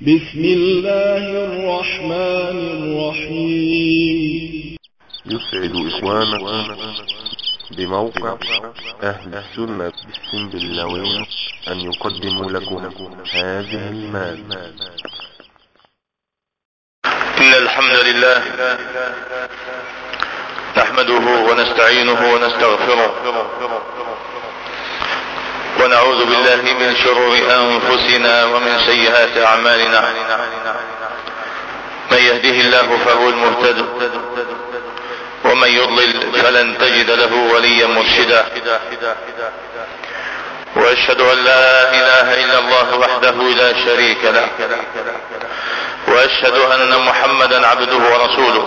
بسم الله الرحمن الرحيم. يسعد إخوانكم بموقع أهل السنة بالسنبلاوين أن يقدموا لكم هذه المادة. إن الحمد لله نحمده ونستعينه ونستغفره ونعوذ بالله من شرور أنفسنا ومن سيئات أعمالنا. من يهده الله فهو المهتد ومن يضلل فلن تجد له وليا مرشدا. وأشهد أن لا إله إلا الله وحده لا شريك له وأشهد أن محمدا عبده ورسوله.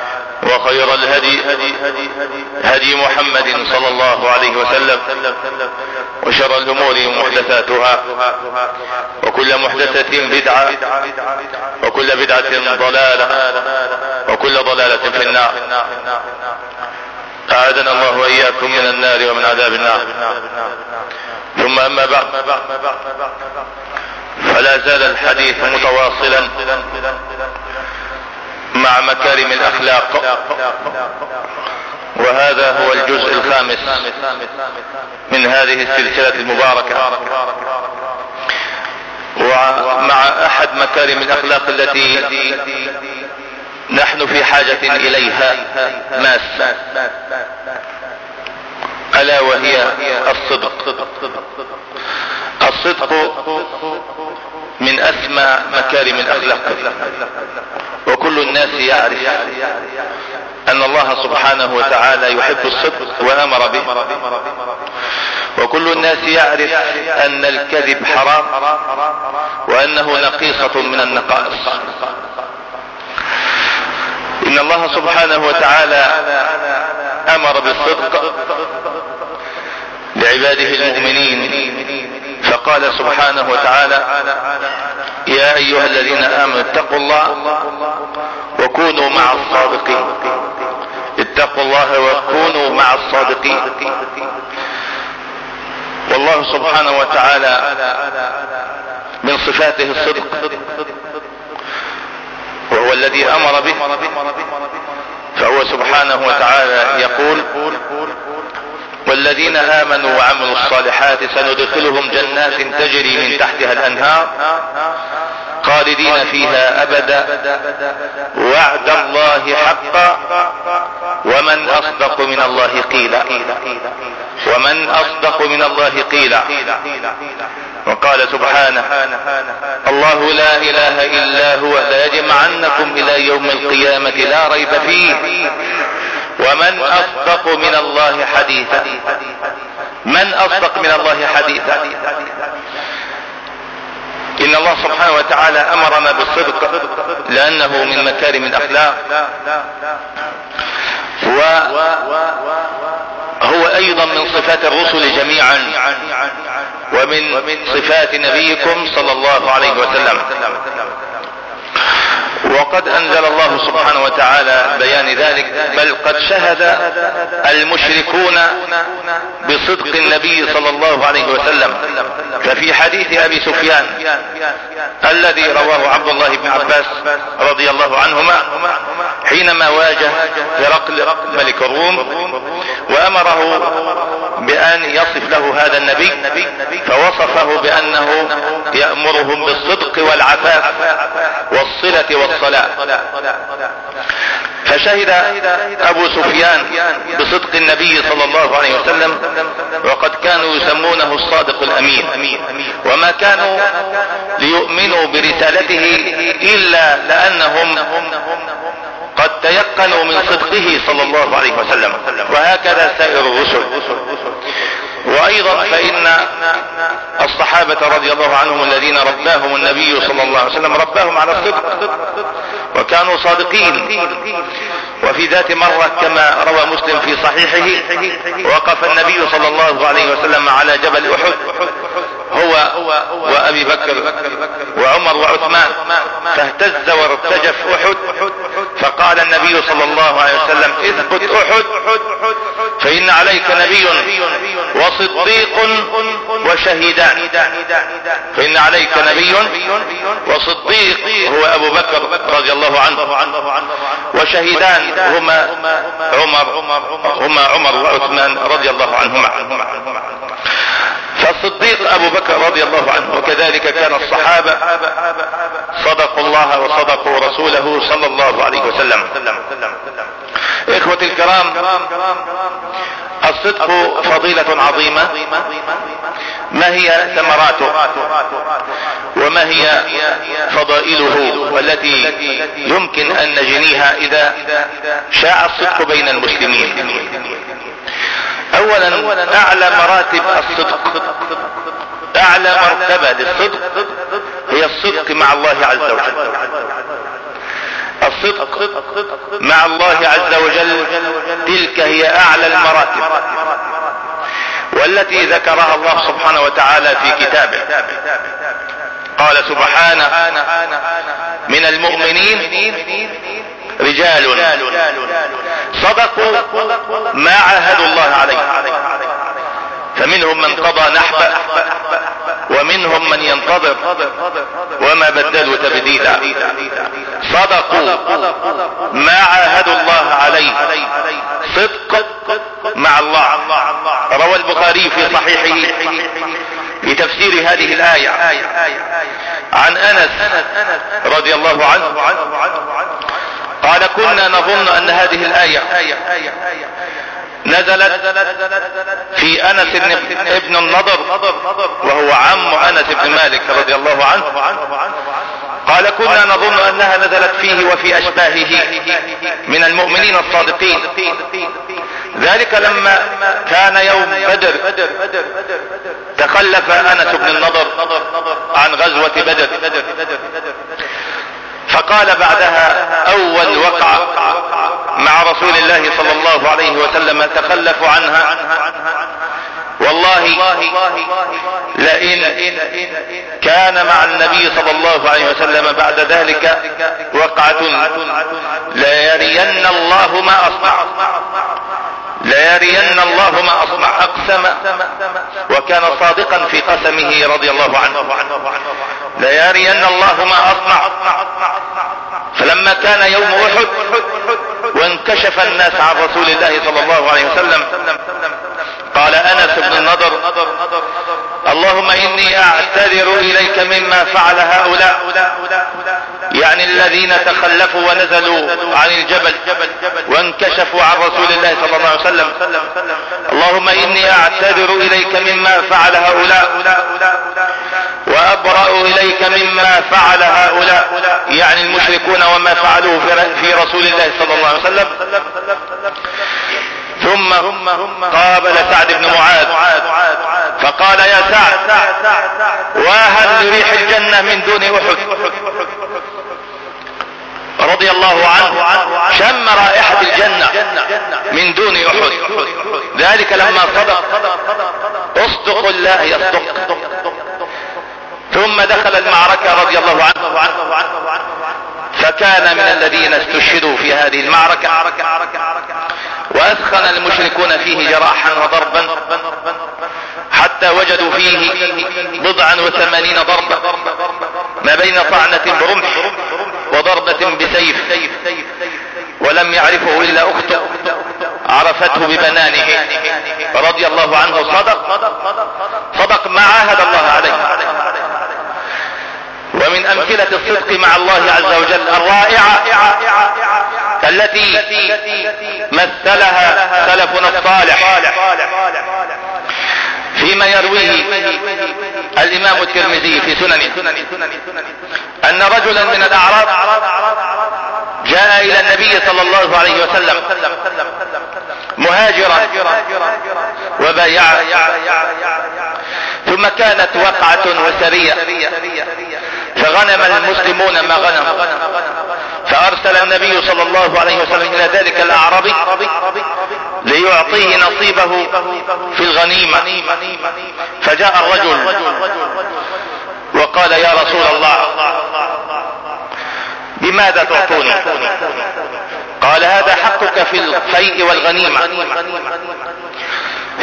وخير الهدي هدي محمد صلى الله عليه وسلم وشر الأمور محدثاتها وكل محدثة بدعة وكل بدعة ضلالة وكل ضلالة في النار. أعاذنا الله وإياكم من النار ومن عذاب النار. ثم أما بعد فلا زال الحديث متواصلا. مع مكارم الأخلاق. وهذا هو الجزء الخامس من هذه السلسلة المباركة. ومع أحد مكارم الأخلاق التي نحن في حاجة إليها ماسة ألا وهي الصدق. الصدق من أسمى مكارم الأخلاق. وكل الناس يعرف أن الله سبحانه وتعالى يحب الصدق وأمر به. وكل الناس يعرف أن الكذب حرام وأنه نقيصة من النقائص. إن الله سبحانه وتعالى أمر بالصدق لعباده المؤمنين. فقال سبحانه وتعالى يا أيها الذين آمنوا اتقوا الله وكونوا مع الصادقين. اتقوا الله وكونوا مع الصادقين. والله سبحانه وتعالى من صفاته الصدق. وهو الذي أمر به. فهو سبحانه وتعالى يقول والذين آمنوا وعملوا الصالحات سندخلهم جنات تجري من تحتها الأنهار خالدين فيها أبدا. وعد الله حقا. ومن أصدق من الله قيلا. ومن أصدق من الله قيلا. وقال سبحانه الله لا إله إلا هو. ليجمعنكم إلى يوم القيامة لا ريب فيه. ومن أصدق من الله حديثا. من أصدق من الله حديثا. إن الله سبحانه وتعالى أمرنا بالصدق لأنه من مكارم الأخلاق. وهو أيضا من صفات الرسل جميعا ومن صفات نبيكم صلى الله عليه وسلم. وقد أنزل الله سبحانه وتعالى بيان ذلك بل قد شهد المشركون بصدق النبي صلى الله عليه وسلم. ففي حديث أبي سفيان الذي رواه عبد الله بن عباس رضي الله عنهما حينما واجه هرقل ملك الروم وأمره بأن يصف له هذا النبي فوصفه بأنه يأمرهم بالصدق والعفاف والصلة والصلاة فشهد أبو سفيان بصدق النبي صلى الله عليه وسلم وقد كانوا يسمونه الصادق الأمين. وما كانوا ليؤمنوا برسالته إلا لأنهم قد تيقنوا من صدقه صلى الله عليه وسلم. وهكذا سائر الرسل. وأيضا فإن الصحابة رضي الله عنهم الذين رباهم النبي صلى الله عليه وسلم رباهم على الصدق وكانوا صادقين. وفي ذات مرة كما روى مسلم في صحيحه وقف النبي صلى الله عليه وسلم على جبل أحد هو وأبي بكر وعمر وعثمان فاهتز وارتجف أحد فقال النبي صلى الله عليه وسلم اثبت أحد فإن عليك نبي. وصديق وشهيدان فإن عليك نبي وصديق هو أبو بكر رضي الله عنه. وشهيدان هما عمر هما عمر وعثمان رضي الله عنهما. فالصديق أبو بكر رضي الله عنه وكذلك كان الصحابة صدقوا الله وصدقوا رسوله صلى الله عليه وسلم. إخوتي الكرام الصدق فضيلة عظيمة. ما هي ثمراته؟ وما هي فضائله والتي يمكن أن نجنيها إذا شاع الصدق بين المسلمين؟ اولا أعلى مراتب الصدق أعلى مرتبة للصدق. هي الصدق مع الله عز وجل. الصدق مع الله عز وجل تلك هي أعلى المراتب والتي ذكرها الله سبحانه وتعالى في كتابه. قال سبحانه من المؤمنين رجال صدقوا ما عاهدوا الله عليه. فمنهم من قضى نحبه ومنهم من ينتظر وما بدلوا تبديلا. صدقوا ما عاهدوا الله عليه. صدق مع الله. روى البخاري في صحيحه في تفسير هذه الآية. عن أنس رضي الله عنه قال كنا نظن أن هذه الآية نزلت في أنس ابن النضر وهو عم أنس بن مالك رضي الله عنه. قال كنا نظن أنها نزلت فيه وفي أشباهه من المؤمنين الصادقين. ذلك لما كان يوم بدر تخلف أنس بن النضر عن غزوة بدر. فقال بعدها أول وقعة مع رسول الله صلى الله عليه وسلم تخلفوا عنها. والله لئن كان مع النبي صلى الله عليه وسلم بعد ذلك وقعة ليرين الله ما أصنع. ليرين الله ما اصنع أقسم. وكان صادقا في قسمه رضي الله عنه. ليرين الله ما أصنع. فلما كان يوم أحد وانكشف الناس عن رسول الله صلى الله عليه وسلم قال أنس بن النضر اللهم إني أعتذر إليك مما فعل هؤلاء يعني الذين تخلفوا ونزلوا عن الجبل وانكشفوا عن رسول الله صلى الله عليه وسلم. اللهم إني أعتذر إليك مما فعل هؤلاء وأبرأ إليك مما فعل هؤلاء يعني المشركون وما فعلوه في رسول الله صلى الله عليه وسلم. ثم قابل سعد بن معاذ. فقال يا سعد واهل لريح الجنة من دون أحد. رضي الله عنه. شم رائحة الجنة من دون أحد. ذلك لما صدق. أصدق الله يصدق. ثم دخل المعركة رضي الله عنه. فكان من الذين استشهدوا في هذه المعركة. واثخن المشركون فيه جراحا وضربا حتى وجدوا فيه بضعا وثمانين ضربة ما بين طعنة برمح وضربة بسيف ولم يعرفه إلا اخته عرفته ببنانه رضي الله عنه. صدق صدق ما عاهد الله عليه. ومن أمثلة الصدق مع الله عز وجل الرائعة التي مثلها سلفنا الصالح. فيما يرويه الإمام الترمذي في سننه أن رجلا من الأعراب جاء إلى النبي صلى الله عليه وسلم مهاجرا وبايع ثم كانت وقعة وسرية. فغنم المسلمون ما غنم فأرسل النبي صلى الله عليه وسلم إلى ذلك الأعرابي ليعطيه نصيبه في الغنيمة. فجاء الرجل وقال يا رسول الله بماذا تعطوني؟ قال هذا حقك في الفيء والغنيمة.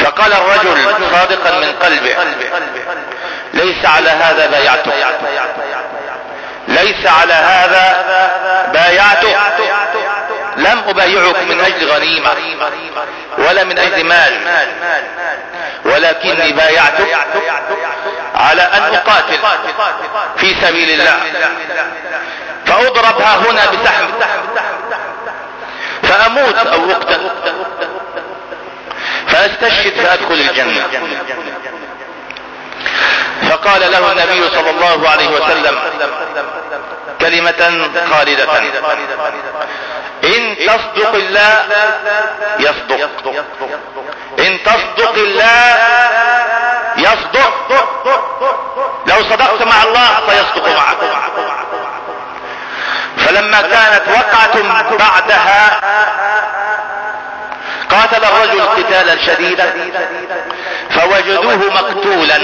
فقال الرجل صادقا من قلبه ليس على هذا بايعتك ليس على هذا بايعتك لم أبايعك من أجل غنيمة ولا من أجل مال. ولكني بايعتك على أن أقاتل في سبيل الله. فاضرب ها هنا بسحم فأموت أو أقتل. فأستشهد فأدخل الجنة. فقال له النبي صلى الله عليه وسلم كلمة خالدة. إن تصدق الله يصدق. إن تصدق الله يصدق. لو صدقت مع الله فيصدق معك. فلما كانت وقعة بعدها قاتل الرجل قتالا شديدا. فوجدوه مقتولا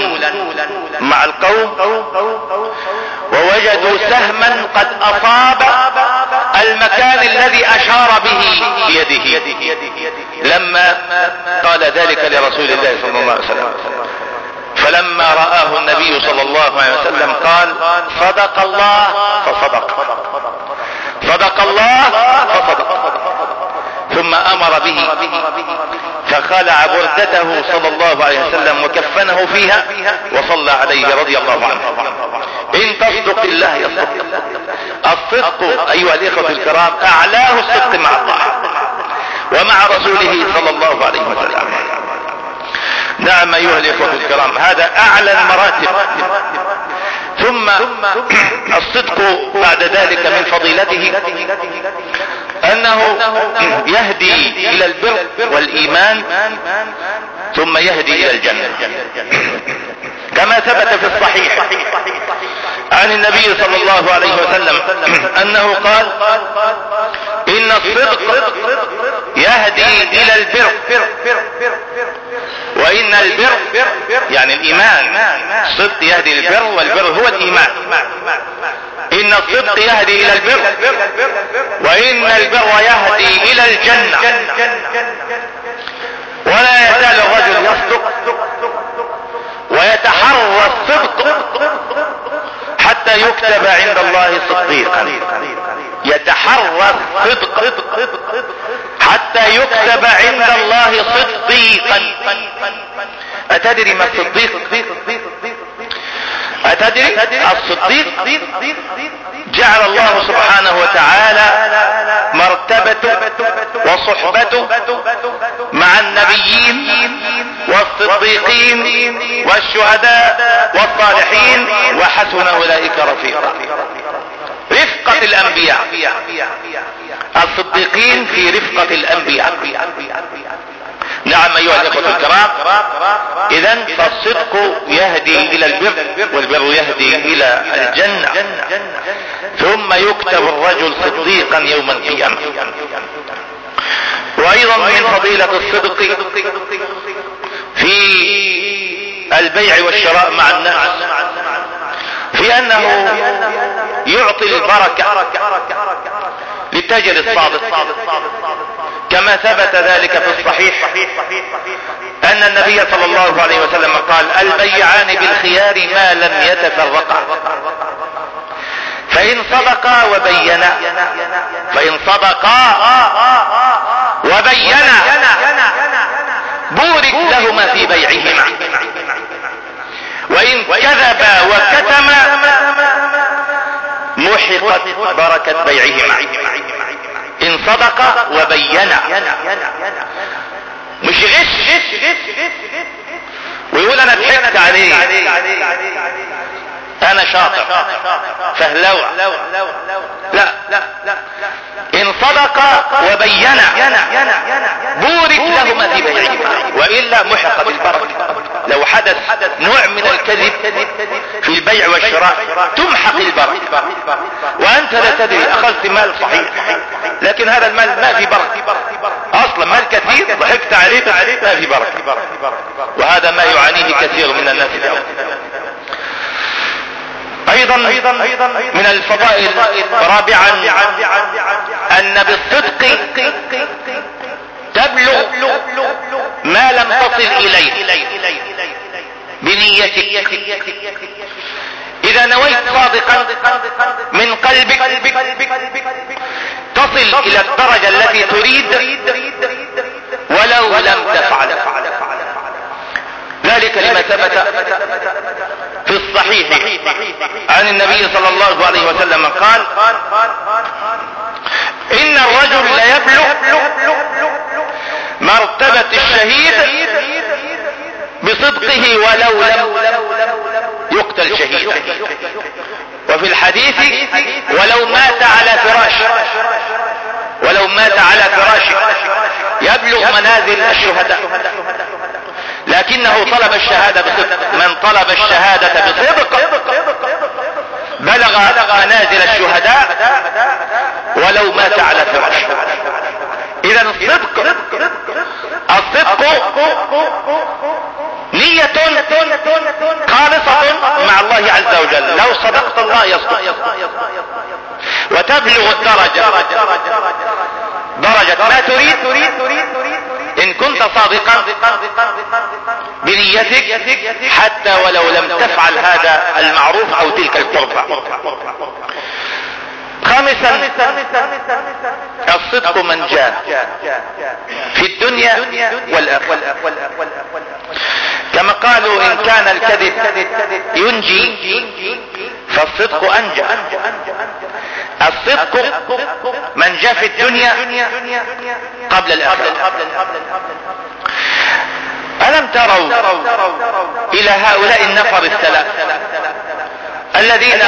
مع القوم ووجدوا سهما قد أصاب المكان الذي أشار به بيده. لما قال ذلك لرسول الله صلى الله عليه وسلم. فلما رآه النبي صلى الله عليه وسلم قال صدق الله فصدق. صدق الله فصدق. ثم أمر به فخلع بردته صلى الله عليه وسلم وكفنه فيها وصلى عليه رضي الله عنه. إن تصدق الله يصدق. الصدق أيها الإخوة الكرام أعلاه الصدق مع الله ومع رسوله صلى الله عليه وسلم. نعم أيها الإخوة الكرام هذا أعلى المراتب. ثم الصدق بعد ذلك من فضيلته أنه يهدي إلى البر والإيمان ثم يهدي إلى الجنة. كما ثبت في الصحيح. عن النبي صلى الله عليه وسلم أنه قال إن الصدق يهدي إلى البر وإن البر يعني الإيمان الصدق يهدي البر والبر هو الإيمان. إن الصدق يهدي إلى البر وإن البر يهدي إلى الجنة. ولا يزال الرجل يصدق ويتحرى الصدق. حتى يكتب عند الله صديقا. يتحرى الصدق حتى يكتب عند الله صديقا. أتدري ما الصديق أتدري؟ الصديق جعل الله سبحانه وتعالى مرتبته وصحبته مع النبيين والصديقين والشهداء والصالحين وحسن أولئك رفيقا. رفقة الأنبياء. الصديقين في رفقة الأنبياء. نعم أيها الإخوة الكرام. إذا فالصدق يهدي إلى البر والبر يهدي إلى الجنة. ثم يكتب الرجل صديقا يوم القيامة. وأيضا من فضيلة الصدق في البيع والشراء مع الناس في أنه يعطي البركة للتاجر الصادق. كما ثبت ذلك في الصحيح أن النبي صلى الله عليه وسلم قال البيعان بالخيار ما لم يتفرقا. فإن صدقا وبينا. فإن صدقا وبينا. بورك لهما في بيعهما. وإن كذبا وكتما محقت بركة بيعهما. إن صدق وبين. مش غش. ويقول أنا ضحكت عليه. أنا شاطر. فهلوع لا. إن صدق وبين. بورك لهما في بيعهما وإلا محق بالبركة. لو حدث نوع من الكذب في البيع والشراء. تمحق البركه وأنت لا تدري أخذت مال صحيح. لكن هذا المال ما في بركة. أصلا مال كثير ضحكت عليه ما في بركة. وهذا ما يعانيه كثير من الناس اليوم. أيضا من الفضائل رابعا أن بالصدق تبلغ ما لم تصل إليه. بنيتك. إذا نويت صادقا من قلبك تصل إلى الدرجة التي تريد ولو لم تفعل. ذلك لما ثبت في الصحيح عن النبي صلى الله عليه وسلم. قال إن الرجل ليبلغ مرتبة الشهيد بصدقه ولو لم يقتل شهيدا. وفي الحديث ولو مات على فراشه ولو مات على فراشه يبلغ منازل الشهداء. لكنه طلب الشهادة بصدق. من طلب الشهادة بصدق بلغ منازل الشهداء ولو مات على فراشه اذا الصدق الصدق نية خالصة مع الله عز وجل. لو صدقت الله يصدق. وتبلغ الدرجة. درجة ما تريد. إن كنت صادقا بنيتك حتى ولو لم تفعل هذا المعروف أو تلك القربة. خامسا الصدق من جاء في الدنيا والآخرة. كما قالوا إن كان الكذب ينجي فالصدق أنجى. الصدق من جاء في الدنيا قبل الآخرة. ألم تروا إلى هؤلاء النفر الثلاث الذين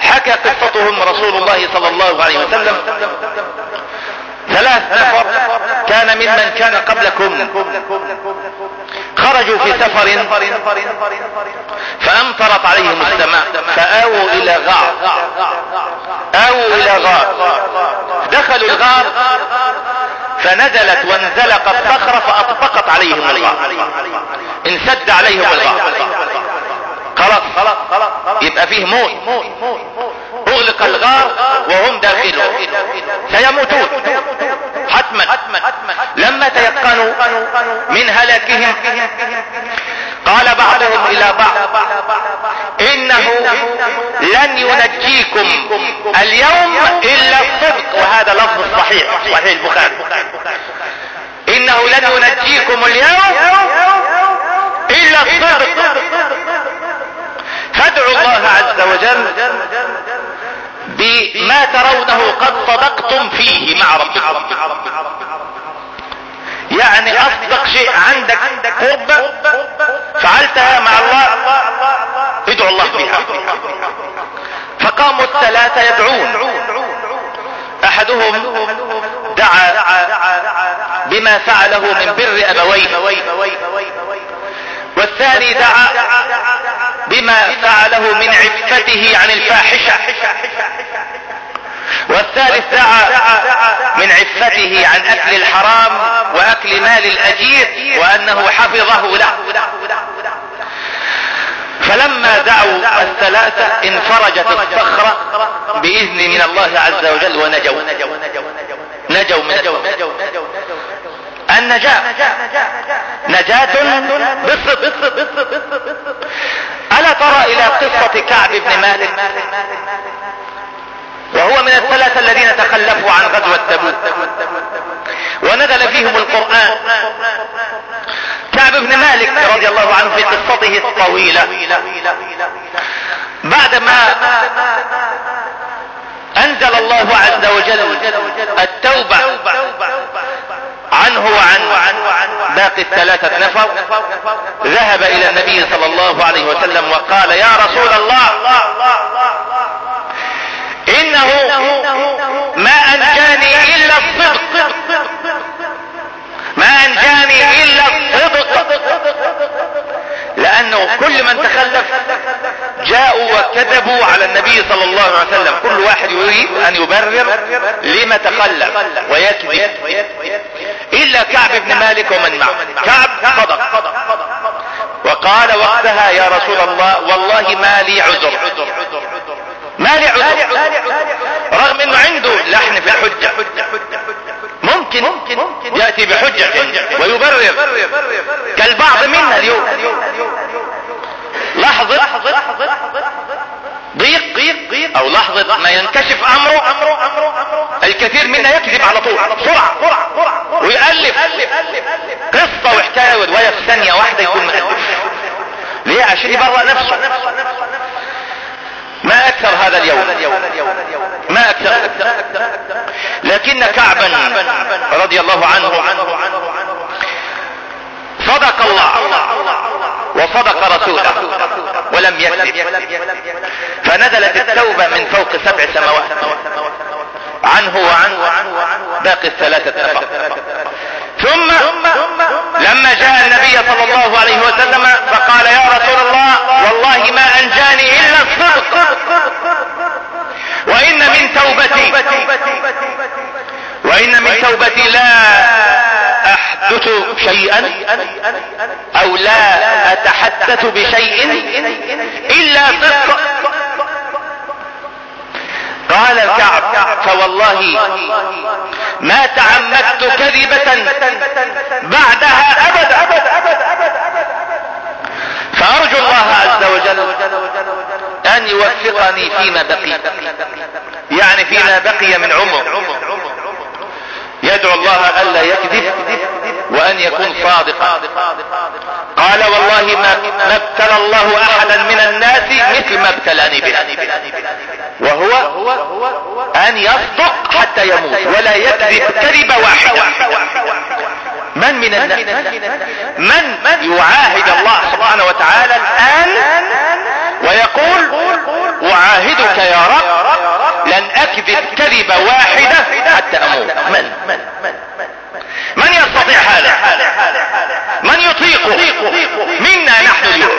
حكى قصتهم رسول الله صلى الله عليه وسلم؟ ثلاث نفر كان ممن كان قبلكم. خرجوا في سفر فامطرت عليهم السماء فآووا إلى غار. آووا إلى غار. دخلوا الغار. فنزلت وانزلقت صخرة فأطبقت عليهم الغار. انسد عليهم الغار. خلاص. يبقى فيه موت. أغلق الغار وهم داخله سيموتون. حتما لما تيقنوا من هلاكهم قال بعضهم إلى بعض إنه لن ينجيكم اليوم إلا الصدق وهذا لفظ الصحيح صحيح البخاري. إنه لن ينجيكم اليوم إلا الصدق. فادعوا الله عز وجل بما ترونه قد صدقتم فيه مع ربكم. يعني أصدق شيء عندك قربة فعلتها مع الله ادعوا الله بها. فقاموا الثلاثة يدعون. أحدهم دعا بما فعله من بر أبويه. والثاني دعا بما فعله من عفته عن الفاحشة. والثالث دعا من عفته عن أكل الحرام وأكل مال الأجير وأنه حفظه له. فلما دعوا الثلاثة انفرجت الصخرة بإذن من الله عز وجل ونجوا. نجوا من النجاة نجاة بالصدق ألا ترى إلى قصة كعب بن مالك؟ وهو من الثلاثة الذين تخلفوا عن غزوة تبوك. ونزل فيهم القرآن. كعب بن مالك رضي الله عنه في قصته الطويلة. بعدما أنزل الله عز وجل التوبة عنه وعن باقي الثلاثة نفر. ذهب إلى النبي صلى الله عليه وسلم وقال يا رسول الله إنه ما أنجاني إلا الصدق. ما أنجاني إلا الصدق لأنه كل من تخلف جاءوا وكذبوا على النبي صلى الله عليه وسلم. كل واحد يريد أن يبرر لما تخلف ويكذب. إلا كعب بن مالك ومن معه. كعب صدق. وقال وقتها يا رسول الله والله ما لي عذر. ما لي عذر. رغم إنه عنده لحن في الحجة. ممكن يأتي بحجة ويبرر. كالبعض منا اليوم. لحظة ضيق أو لحظة ما ينكشف أمره. الكثير منا يكذب على طول. بسرعة. ويألف قصة وحكاية ورواية في ثانية واحدة يكون مؤلف ليه؟ عشان يبرأ نفسه. ما أكثر هذا اليوم. ما أكثر. لكن كعبا رضي الله عنه صدق الله وصدق رسوله ولم يكذب. فنزلت التوبة من فوق سبع سماوات. عنه وعن باقي الثلاثة نفر ثم لما جاء النبي صلى الله عليه وسلم فقال يا رسول الله والله ما أنجاني إلا الصدق. وإن من توبتي وإن من توبتي لا أحدث شيئا أو لا أتحدث بشيء إلا صدق. قال الكعب فوالله ما تعمدت كذبة بعدها أبدا. فأرجو الله عز وجل أن يوفقني فيما بقي يعني فيما بقي من عمر. يدعو الله ألا يكذب وأن يكون صادقا. قال والله ما ابتلى الله أحدا من الناس مثل ما ابتلاني به. وهو أن يصدق حتى يموت ولا يكذب كذبة واحدة من من الناس؟ من يعاهد الله سبحانه وتعالى الآن ويقول أعاهدك يا رب لن أكذب كذبة واحدة حتى أموت. من؟ من يستطيع هذا؟ من يطيق منا نحن اليوم.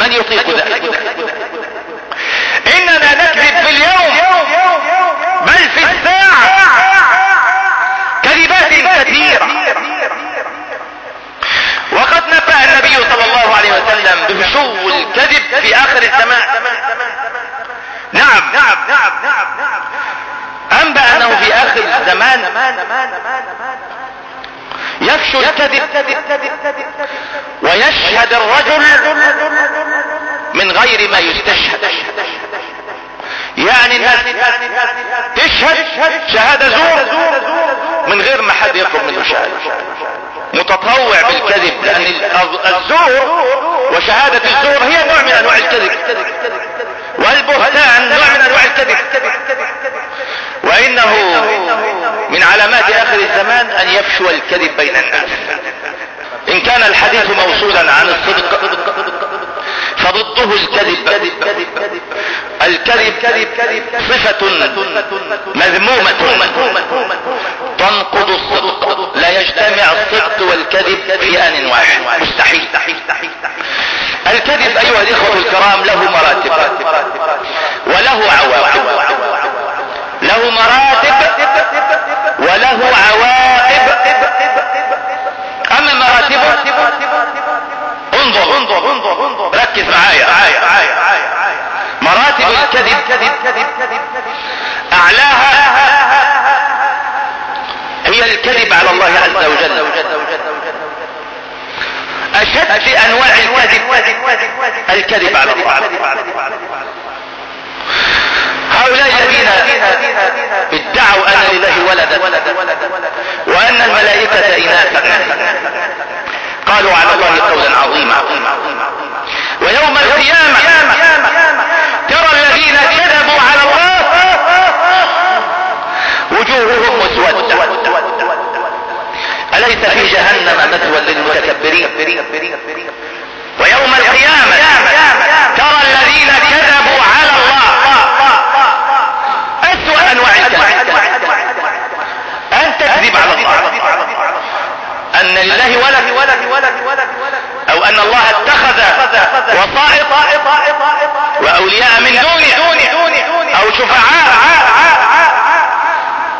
من يطيق ذلك؟ إننا نكذب في اليوم بل في الساعة. كذبات كثيرة. وقد نبأ النبي صلى الله عليه وسلم بفشو الكذب في آخر الزمان. نعم نعم نعم نعم. أنبأ أنه في آخر الزمان يفشو الكذب ويشهد الرجل من غير ما يستشهد. يعني الناس تشهد شهادة زور من غير ما حد يطلب منه شهادة. متطوع بالكذب لأن الزور وشهادة الزور هي نوع من أنواع الكذب. والبهتان نوع من أنواع الكذب. وإنه من علامات آخر الزمان أن يفشو الكذب بين الناس. إن كان الحديث موصولا عن الصدق فضده الكذب. الكذب صفة مذمومة. تنقض الصدق. لا يجتمع الصدق والكذب في آن واحد. مستحيل. الكذب أيها الإخوة الكرام له مراتب. وله عواقب. له مراتب وله عواقب. أما مراتبه انظر انظر انظر ركز معايا. مراتب الكذب. أعلاها هي الكذب على الله عز وجل. أشد أنواع الكذب. الكذب على الله. هؤلاء الذين ادعوا أن لله ولدا وأن الملائكة إناثا. قالوا على الله قولا عظيما. ويوم القيامة ترى الذين كذبوا على الله وجوههم مسودة. أليس في جهنم مثوى للمتكبرين؟ ويوم القيامة ترى الذين كذبوا على الله أسوأ أنواع الكذب أن تكذب على الله أن لله ولد أو أن الله اتخذ وسائط وأولياء من دونه أو شفعاء.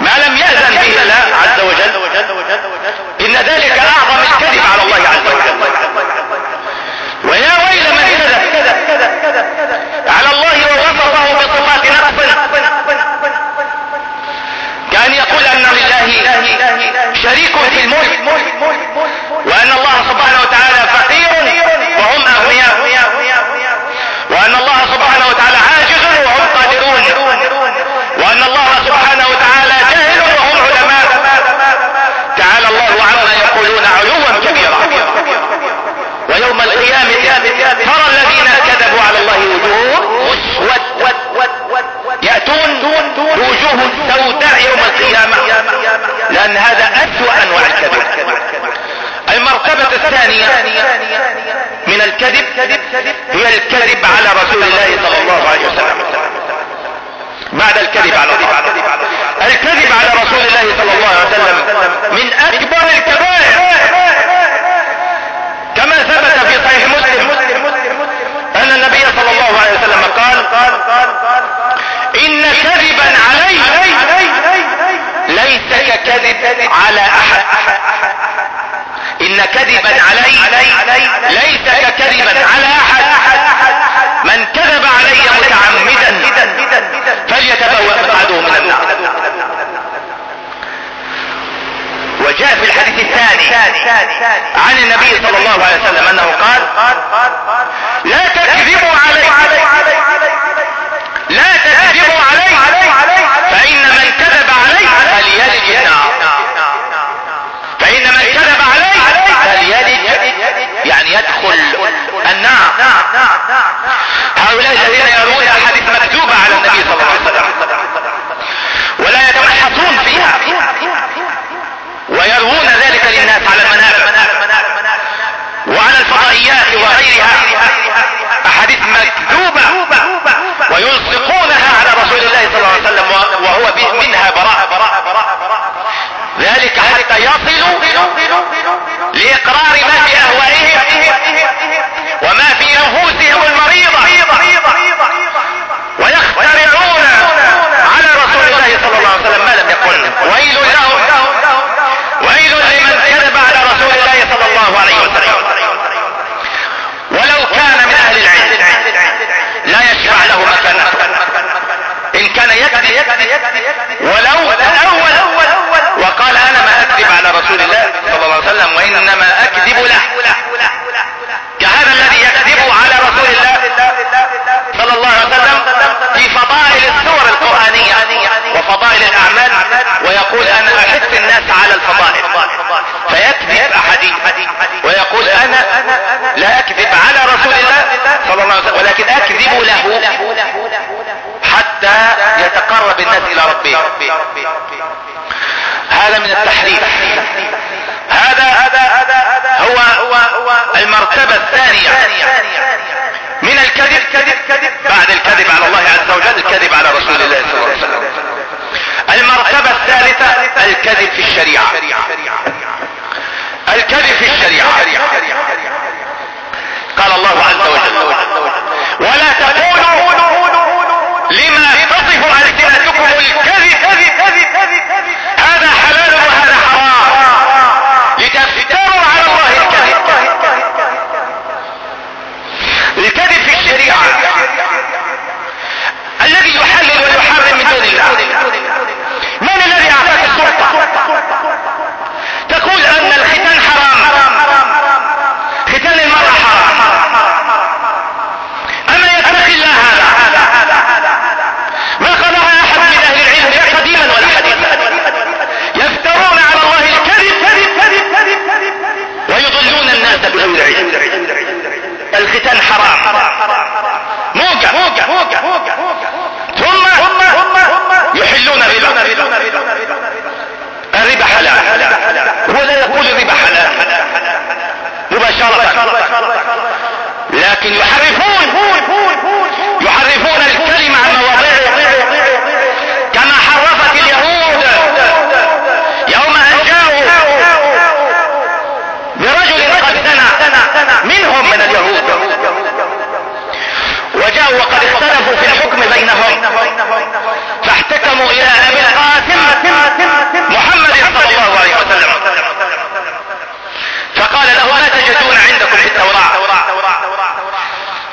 ما لم يأذن به الله عز وجل. إن ذلك أعظم الكذب على الله عز وجل. ويا ويل من كذب. على الله ووصفه بصفات نقص كأن يقول أن لله شريك في الملك. وأن الله سبحانه وتعالى فقير وهم أغنياء. وأن الله سبحانه وتعالى عاجز وهم قادرون. وأن الله سبحانه وتعالى جاهل وهم علماء. تعالى الله عما يقولون علوا كبيرا. ويوم القيامة ترى الذين كذبوا على الله وجوههم مسود يأتون بوجوه سوداء يوم القيامة. لأن هذا أسوأ أنواع الكذب. المرتبة الثانية من الكذب هي الكذب على رسول الله صلى الله عليه وسلم. بعد الكذب على الله. الكذب على رسول الله صلى الله عليه وسلم من أكبر الكبائر. كما ثبت في صحيح مسلم أن النبي صلى الله عليه وسلم قال كذبا علي. ليس ككذب على أحد. إن كذبا علي ليس ككذبا على أحد. من كذب علي متعمدا فليتبوأ مقعده من النار. وجاء في الحديث الثاني عن النبي صلى الله عليه وسلم أنه قال لا تكذبوا علي لا تكذبوا علي فان من كذب علي فليلج النار. فان من كذب علي فليلج يعني يدخل النار. هؤلاء الذين يرون احاديث مكتوبه على النبي صلى الله عليه وسلم. ولا يتمحصون فيها. ويروون ذلك للناس على المنابر وعلى الفضائيات وغيرها. أحاديث مكذوبة. ويلصقونها على رسول الله صلى الله عليه وسلم وهو منها براء ذلك حتى يصلوا لإقرار ما في أهوائهم وما في نفوسهم المريضة. الناس إلى ربه هذا من التحريف. هذا هو المرتبة الثانية من الكذب. بعد الكذب على الله عز وجل الكذب على رسول الله صلى الله عليه وسلم. المرتبة الثالثة الكذب في الشريعة. الكذب في الشريعة. قال الله عز وجل ولا تقولوا لما تصف ألسنتكم الكذب هذا حلال وهذا حرام لتفتروا على الله الكذب الكذب في الشريعة الذي يحلل ويحرم من دون الله من الذي اعطاك السلطة تقول ان الختان حرام ختان المرأة حرام اما يتقي الله هذا ما قالها احد من أهل العلم لا قديما ولا حديثا اجتمعوا وقد اختلفوا في الحكم بينهم فاحتكموا إلى ابي القاسم محمد صلى الله عليه وسلم فقال له ما تجدون عندكم في التوراة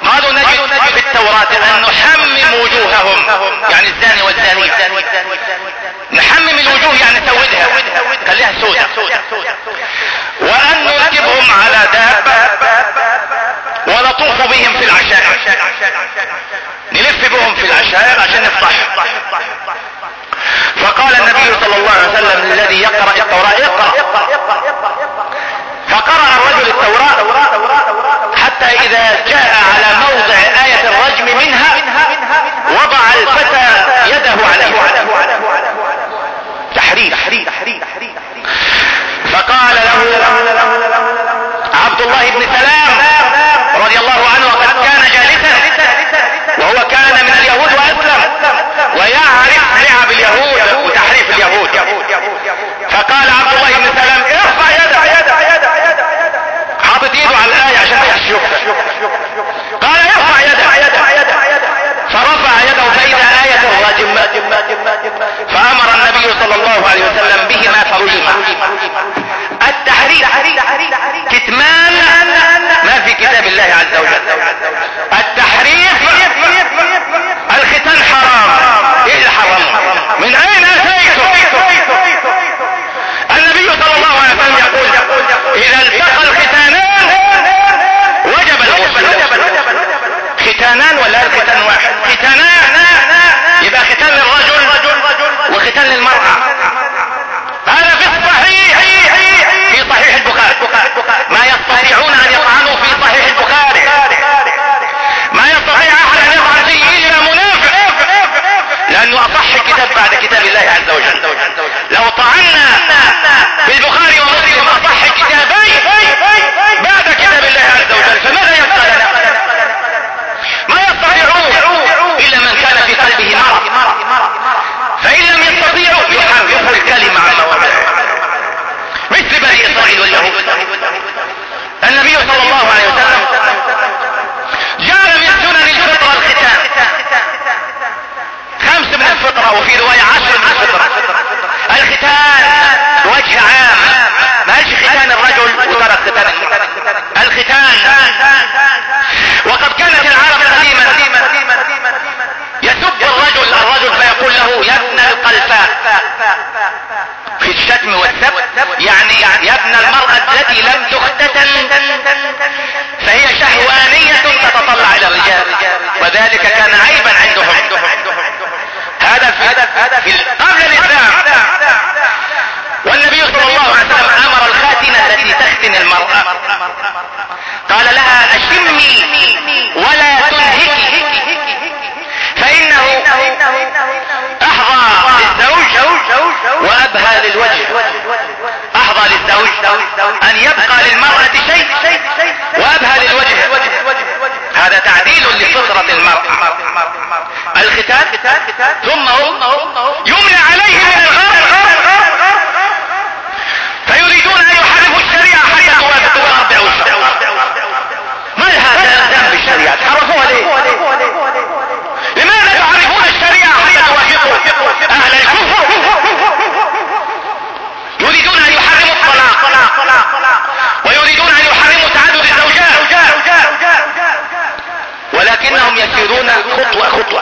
قالوا نجد في التوراة ان نحمم وجوههم يعني الزاني والزانية. نحمم الوجوه يعني نسودها. خليها سودة. وأن نركبهم على دابة ونطوف بهم في العشائر نلف بهم في العشائر عشان نفضح. فقال النبي صلى الله عليه وسلم الذي يقرأ التوراة اقرأ. فقرأ الرجل التوراة حتى إذا جاء على موضع آية الرجم منها وضع الفتى يده عليه تحريف فقال له عبد الله بن سلام رضي الله عنه وقد كان جالسا وهو كان من اليهود وأسلم ويعرف لعب اليهود وتحريف اليهود. فقال عبد الله بن سلام ارفع يدك حاطط ايده على الآية عشان يشوفها قال ارفع يدك فرفع يده فإذا آية الرجم فأمر النبي صلى الله عليه وسلم بهما فرجما التحريف كتمان ما في كتاب الله عز وجل. التحريف الختان حرام. إيه اللي من أين أتيته؟ النبي صلى الله عليه وسلم يقول إذا التقى الختانان وجب الغسل ختانان ولا الختان واحد ختانان يبقى ختان للرجل وختان للمرأة هذا في الصحيح في صحيح البخاري ما يستطيعون ان يطعنوا في صحيح البخاري ما يستطيع احد ان يطعن فيه الا منافق لأنه كتاب بعد كتاب الله عز وجل. لو طعنا في البخاري ومسلم اصح كتابين بعد كتاب الله عز وجل فماذا يبقى لنا ما يستطيعون إلا من كان في قلبه مرض. فإن لم يستطيعوا يحرفوا الكلمة عن مواضعه مثل بني إسرائيل واليهود. النبي صلى الله عليه وسلم جعل من سنن الفطرة الختان الفطرة وفي رواية عشر من الفطرة. الختان وجه عام. ما قالش ختان الرجل وترك ختان الختان. وقد كانت العرب قديما يسب الرجل الرجل فيقول له يا ابن القلفاء في الشتم والسب يعني يا ابن المرأة التي لم تختتن. فهي شهوانية تتطلع إلى الرجال. وذلك كان عيبا عندهم. في قبل الإسلام. والنبي صلى الله عليه وسلم أمر الخاتنة التي تختن المرأة. قال لها أشمي ولا تنهكي. فإنه أحظى للزوج وأبهى للوجه. أحظى للزوج أن يبقى للمرأة شيء وأبهى للوجه. هذا تعديل لفطرة المرأة الختان ثم يمنع عليه من الغرب. فيريدون أن يحرفوا الشريعة حتى توافق اوسع ما هذا ذنب الشريعة تحرفوها ليه؟ لماذا تعرفون الشريعة حتى توافقوا أهل الكفر؟ يريدون أن يحرموا الطلاق. ويريدون أن يحرموا ولكنهم يسيرون خطوة خطوة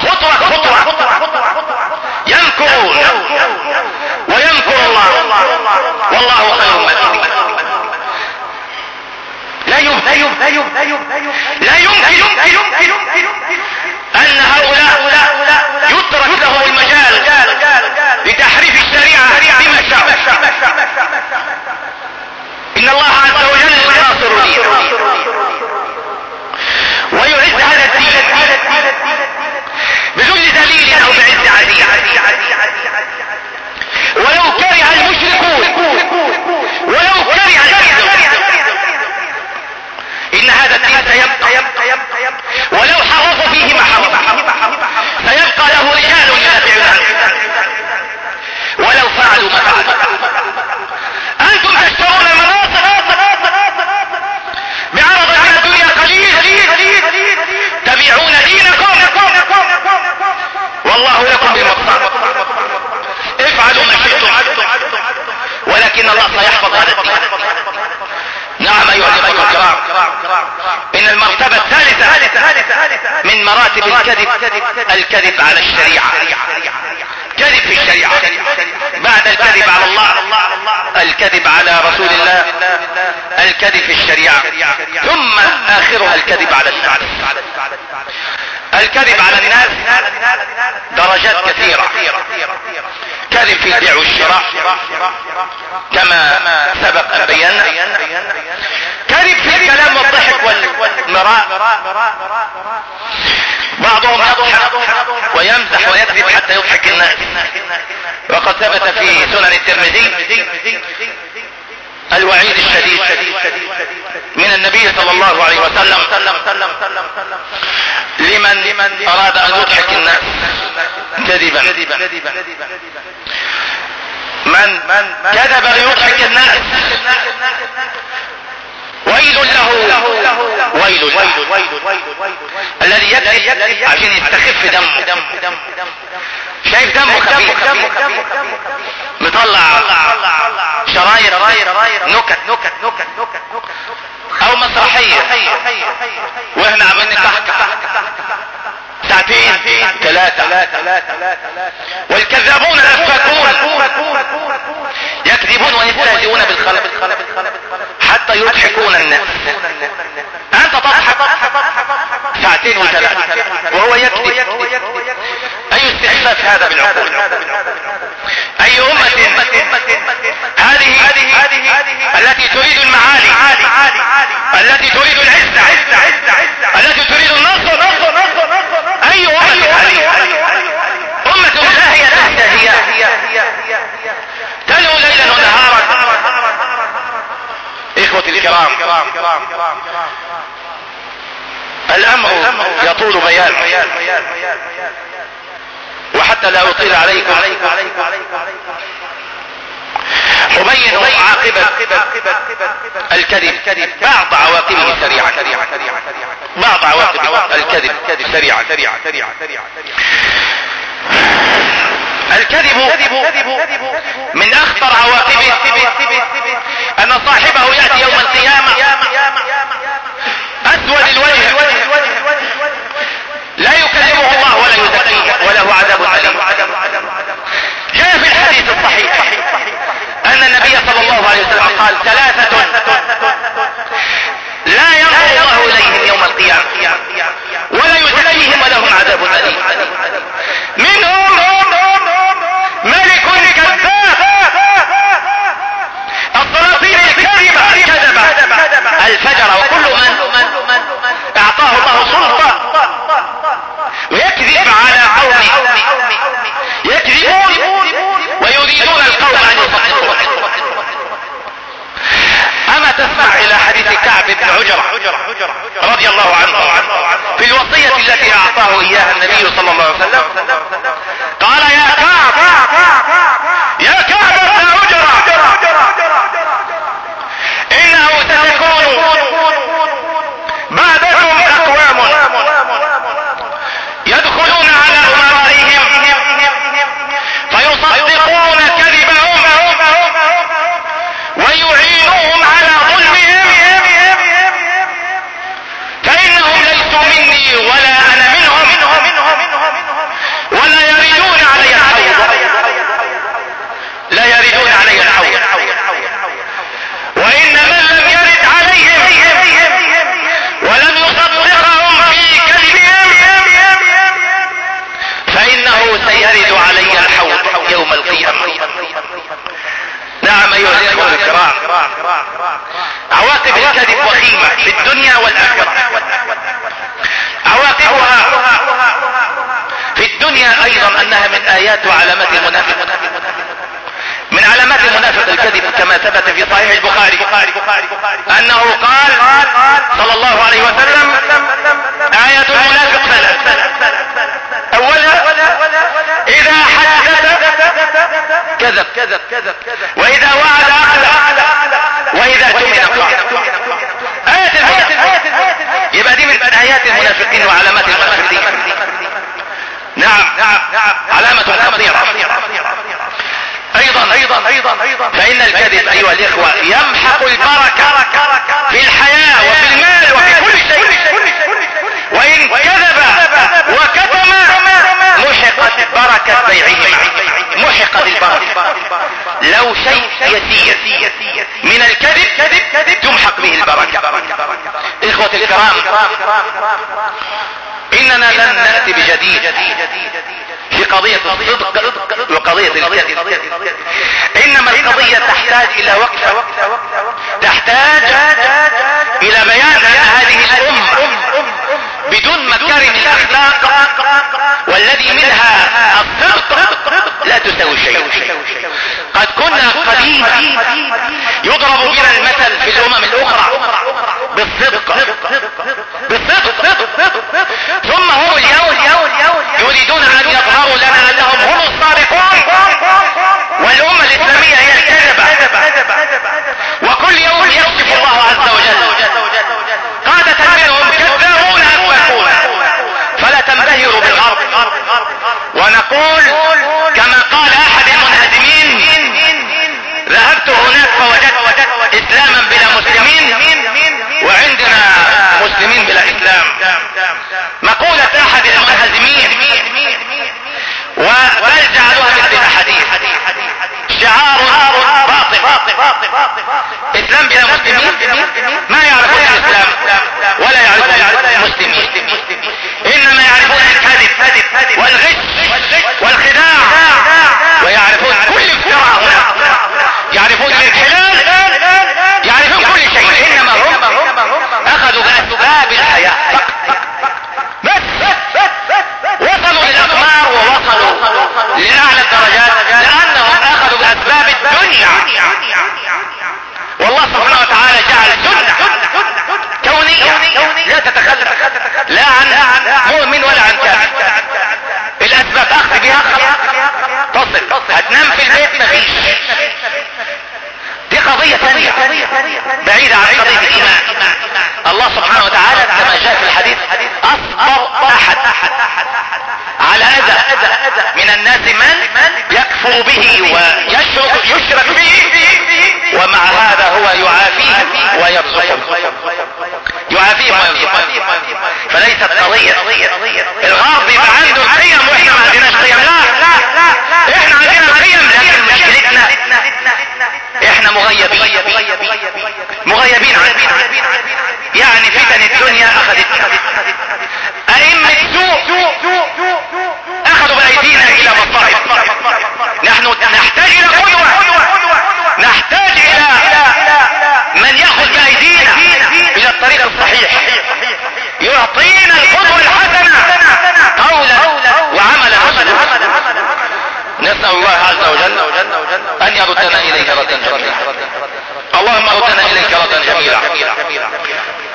خطوة خطوة يمكرون ويمكر الله. والله خير المكرين لا يمكن لا يمكن أن هؤلاء يترك لهم المجال لتحريف الشريعة بما شاء. إن الله عز وجل ناصر دينه هذا الدين سيبقى ولو حرفوا فيه ما حرفوا سيبقى له رجال يدافعون عنه ولو فعلوا ما فعلوا. أنتم تشترون المناصب بعرض على الدنيا قليل. تبيعون دينكم. والله لكم بمقصد. افعلوا ما شئتم. ولكن الله سيحفظ هذا الدين. نعم أيها الإخوة الكرام. إن المرتبة الثالثة من مراتب الكذب الكذب على الشريعة. كذب في الشريعة. بعد الكذب على الله. الكذب على رسول الله. الكذب في الشريعة. ثم آخرها الكذب على الناس الكذب على الناس درجات كثيرة. كذب في البيع والشراء كما سبق أن بينا. كذب في الكلام والضحك والمراء. بعضهم يضحك ويمزح ويكذب حتى يضحك الناس. وقد ثبت في سنن الترمذي الوعيد الشديد من النبي صلى الله عليه وسلم. لمن أراد أن يضحك الناس كذبا من كذب ليضحك الناس ويل له. ويل له. الذي يكذب عشان يستخف دمه شايف دمه خفيف. مطلع شراير نكت. نكت نكت نكت أو مسرحية. وإحنا عمالين نضحك ساعتين ثلاثة. والكذابون الأفاكون يكذبون ويستهزئون بالخلق حتى يضحكون الناس. أنت تضحك؟ ساعتين وثلاثة. وهو يكذب. أي استخفاف هذا بالعقول؟ أي أمة؟ هذه التي تريد المعالي. التي تريد العزة. التي تريد النصر. أي أمة هذه امة لاهية تهتهي تلو ليلا ونهارا. إخوتي الكرام الأمر يطول بيانه وحتى لا أطيل عليكم. أبين عاقبة الكذب. بعض عواقبه سريعة. بعض عواقب الكذب سريعة. الكذب من أخطر عواقبه أن صاحبه يأتي يوم القيامة أسود الوجه. لا يكلمه الله ولا يزكيه وله عذاب أليم. جاء في الحديث الصحيح. أن النبي صلى الله عليه وسلم قال ثلاثة. لا ينظر الله إليهم يوم القيامة ولا يزكيهم ولهم عذاب أليم. منهم ملك كذاب الصلاطين الكذبة كذبة. الفجر وكل من أعطاه الله سلطة ويكذب على قوم يكذبون. ويريدون القوم أن أما تسمع إلى حديث كعب بن عجرة رضي الله عنه في الوصية التي أعطاه إياها النبي صلى الله عليه وسلم قال يا كعب يا كعب بن عجرة انه ستكون بعدكم اقوام يدخلون على امرائهم فيصدقون كذبهم ويعينوهم على ظلمهم فانهم ليسوا مني ولا أنا منهم ولا يريدون علي الحوض لا يريدون علي الحوض وان من لم يرد عليهم ولم يصدقهم في كذبهم فانه سيرد علي الحوض يوم القيامة نعم ايها الاخوة الكرام عواقب الكذب وخيمة في الدنيا والاخرة عواقبها في الدنيا أيضا انها من ايات وعلامات المنافق من علامات المنافق الكذب كما ثبت في صحيح البخاري انه قال صلى الله عليه وسلم آية المنافق ثلاث اولها اذا حدث كذب كذب كذب واذا وعد اخلف واذا تمن قال آية المنافق يبقى دي من ايات المنافقين وعلامات المنافقين نعم علامة خطيرة أيضا أيضا أيضا أيضا فإن الكذب أيها الإخوة يمحق البركة في الحياة وفي المال وفي كل شيء. وإن كذب وكتم محقت بركة بيعهما. محقت البركة. لو شيء يسير من الكذب تمحق به البركة. إخوة الكرام إننا لن نأتي بجديد. في قضية الصدق وقضية الكذب إنما القضية تحتاج إلى وقت. تحتاج إلى بيان ان هذه الأمة بدون مكارم الأخلاق والذي منها الصدق لا تساوي شيء قد كنا قديما يضرب بنا المثل في الأمم الأخرى. بالصدق بالصدق ثم هم اليوم يريدون أن يظهروا لنا أنهم هم الصادقون والأمة الإسلامية هي الكذبة. وكل يوم يكشف الله عز وجل. قادة منهم كذابون افاكون فلا تنبهروا بالغرب. ونقول كما قال أحد المنهزمين ذهبت هناك فوجدت إسلاما بلا مسلمين وعندنا مسلمين بلا اسلام مقولة أحد المنهزمين وبل جعلوها مثل الأحاديث. شعار باطل. إسلام بلا مسلمين. ما يعرفون الإسلام. ولا يعرفون المسلمين. إنما يعرفون الكذب والغش والخداع. ويعرفون كل افتراء. يعرفون الانحلال يعرفون كل شيء. إنما هم أخذوا بأسباب الحياة. ووصلوا لأعلى الدرجات لأنهم أخذوا بأسباب الدنيا. والله سبحانه وتعالى جعل سنة كونية لا تتخلف. لا عن مؤمن ولا عن كافر. الاسباب أخذ بها تصل هتنام في البيت مفيش دي قضية ثانية بعيدة عن قضية الإيمان. الله سبحانه وتعالى كما جاء في الحديث أصبر أحد على أذى من الناس من يكفر به ويشرك يشرك به ومع هذا هو يعافيه ويرزقه يعافيه ويرزقه فليست قضية يبقى عنده القيم وإحنا ما عندناش قيم لا. يعني فتن الدنيا أخذت. أئمة سوء أخذوا بأيدينا إلى مصائب. نحن نحتاج إلى قدوة نحتاج إلى من يأخذ بأيدينا إلى الطريق الصحيح. يعطينا القدوة الحسنة قولا وعملا. نسأل الله عز وجل أن يردنا إليك ردا جميلا. اللهم ردنا إليك ردا جميلا.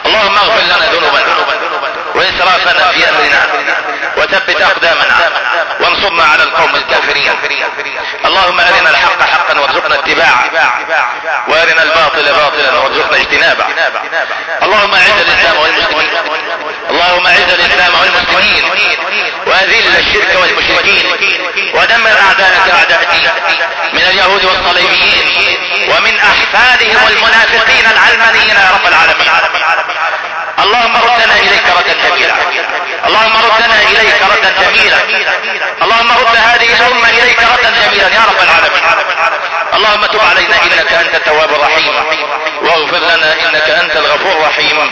اللهم اغفر لنا ذنوبنا وإسرافنا في أمرنا. وثبت أقدامنا. وانصرنا على القوم الكافرين. اللهم أرنا الحق حقا وارزقنا اتباعه. وأرنا الباطل باطلا وارزقنا اجتنابه. اللهم أعز الإسلام والمسلمين. اللهم أعز الإسلام والمسلمين. وأذل الشرك والمشركين. ودمر أعداءك أعداء الدين. من اليهود والصليبيين. ومن أحفادهم والمنافقين العلمانيين يا رب العالمين. اللهم ردنا إليك ردا جميلا. اللهم ردنا إليك ردا جميلا. اللهم رد هذه الأمة إليك ردا جميلا يا رب العالمين. اللهم تب علينا إنك أنت التواب الرحيم. واغفر لنا إنك أنت الغفور الرحيم.